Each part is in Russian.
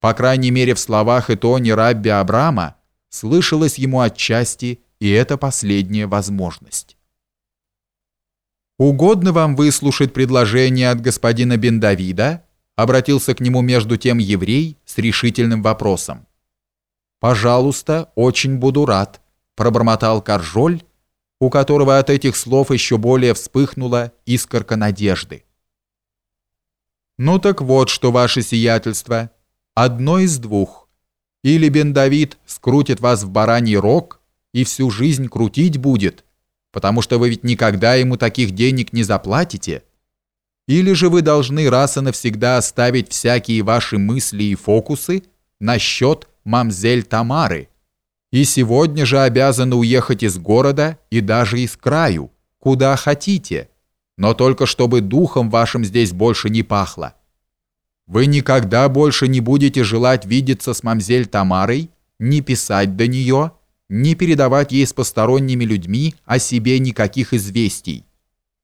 По крайней мере, в словах и тоне Рабби Абрама слышалась ему отчасти и эта последняя возможность. «Угодно вам выслушать предложение от господина бен Давида?» обратился к нему между тем еврей с решительным вопросом. «Пожалуйста, очень буду рад», пробормотал Каржоль, у которого от этих слов еще более вспыхнула искорка надежды. «Ну так вот, что ваше сиятельство», Одно из двух. Или бен Давид скрутит вас в бараний рог и всю жизнь крутить будет, потому что вы ведь никогда ему таких денег не заплатите. Или же вы должны раз и навсегда оставить всякие ваши мысли и фокусы насчет мамзель Тамары, и сегодня же обязаны уехать из города и даже из краю, куда хотите, но только чтобы духом вашим здесь больше не пахло. Вы никогда больше не будете желать видеться с мамзель Тамарой, не писать до нее, не передавать ей с посторонними людьми о себе никаких известий.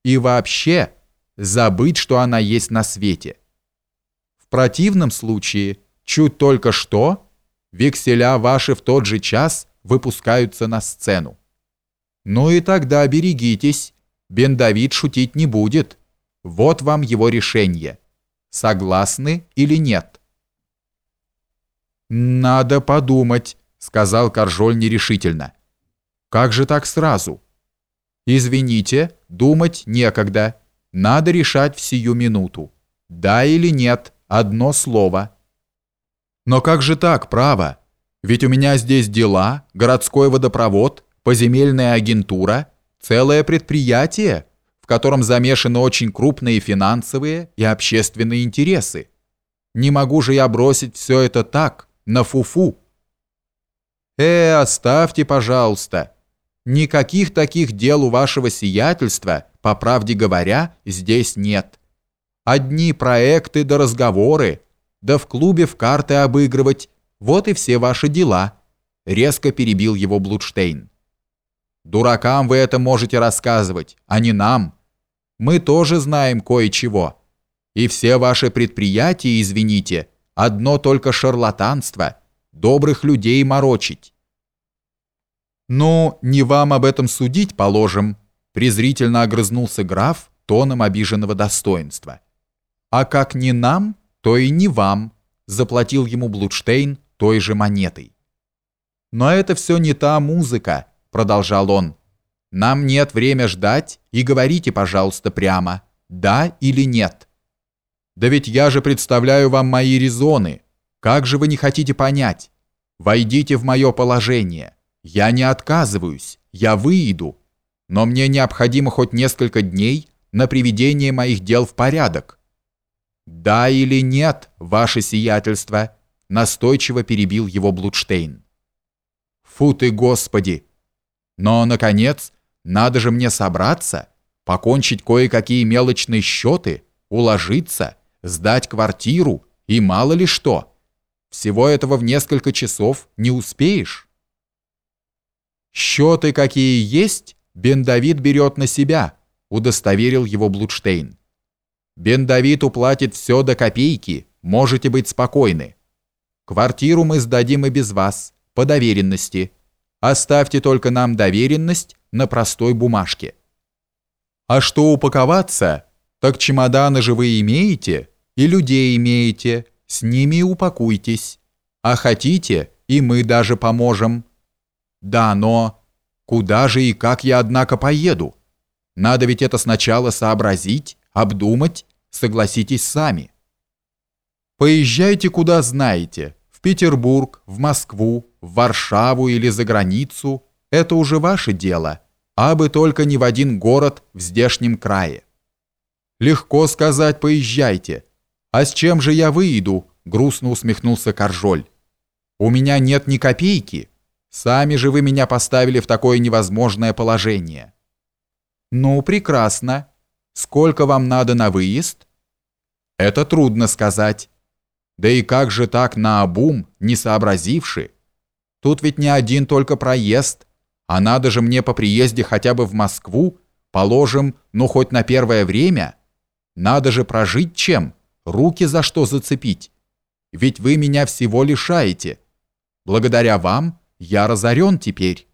И вообще забыть, что она есть на свете. В противном случае, чуть только что, векселя ваши в тот же час выпускаются на сцену. Ну и тогда берегитесь, Бен Давид шутить не будет. Вот вам его решение. Согласны или нет? «Надо подумать», — сказал Коржоль нерешительно. «Как же так сразу?» «Извините, думать некогда. Надо решать в сию минуту. Да или нет, одно слово». «Но как же так, право? Ведь у меня здесь дела, городской водопровод, поземельная агентура, целое предприятие» в котором замешаны очень крупные финансовые и общественные интересы. Не могу же я бросить все это так, на фуфу. -фу. Э, оставьте, пожалуйста. Никаких таких дел у вашего сиятельства, по правде говоря, здесь нет. Одни проекты да разговоры, да в клубе в карты обыгрывать, вот и все ваши дела. Резко перебил его Блудштейн. Дуракам вы это можете рассказывать, а не нам. Мы тоже знаем кое-чего. И все ваши предприятия, извините, одно только шарлатанство, добрых людей морочить. Ну, не вам об этом судить, положим, презрительно огрызнулся граф тоном обиженного достоинства. А как не нам, то и не вам, заплатил ему Блудштейн той же монетой. Но это все не та музыка, продолжал он. Нам нет время ждать, и говорите, пожалуйста, прямо, да или нет. Да ведь я же представляю вам мои резоны. Как же вы не хотите понять? Войдите в мое положение. Я не отказываюсь, я выйду. Но мне необходимо хоть несколько дней на приведение моих дел в порядок. Да или нет, ваше сиятельство, настойчиво перебил его Блудштейн. Фу ты, Господи! Но, наконец, надо же мне собраться, покончить кое-какие мелочные счеты, уложиться, сдать квартиру и мало ли что. Всего этого в несколько часов не успеешь. Счеты какие есть, Бен Давид берет на себя, удостоверил его Блудштейн. Бен Давид уплатит все до копейки, можете быть спокойны. Квартиру мы сдадим и без вас, по доверенности. Оставьте только нам доверенность на простой бумажке. А что упаковаться, так чемоданы же вы имеете, и людей имеете, с ними упакуйтесь. А хотите, и мы даже поможем. Да, но куда же и как я, однако, поеду? Надо ведь это сначала сообразить, обдумать, согласитесь сами. Поезжайте куда знаете, Петербург, в Москву, в Варшаву или за границу – это уже ваше дело, а бы только не в один город в здешнем крае. Легко сказать «поезжайте». А с чем же я выйду? Грустно усмехнулся Коржоль. У меня нет ни копейки. Сами же вы меня поставили в такое невозможное положение. Ну, прекрасно. Сколько вам надо на выезд? Это трудно сказать. Да и как же так наобум, не сообразивши? Тут ведь не один только проезд, а надо же мне по приезде хотя бы в Москву, положим, ну хоть на первое время. Надо же прожить чем, руки за что зацепить. ведь вы меня всего лишаете. Благодаря вам я разорен теперь.